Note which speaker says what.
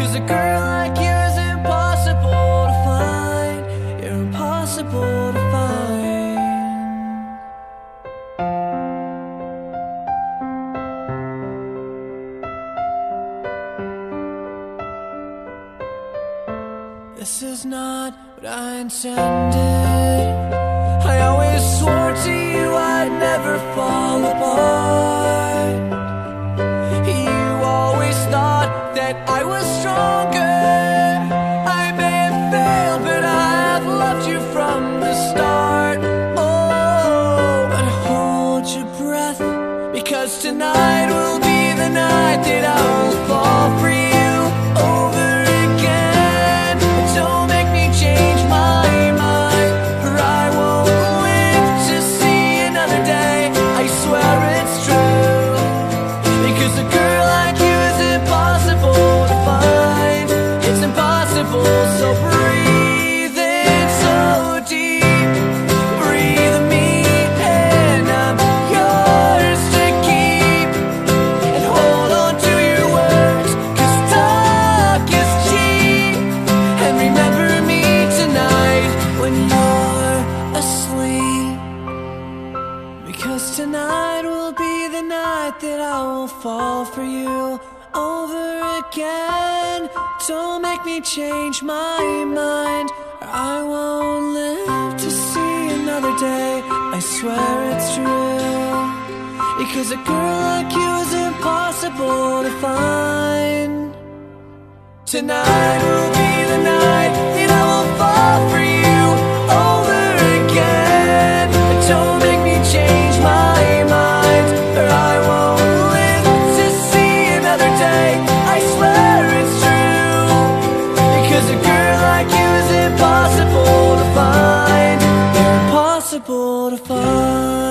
Speaker 1: Because a girl like you is impossible to find. You're impossible to find. This is not what I intended. Because tonight Because tonight will be the night that I will fall for you over again. Don't make me change my mind, or I won't live to see another day. I swear it's true. Because a girl like you is impossible to find. Tonight will be the night impossible to find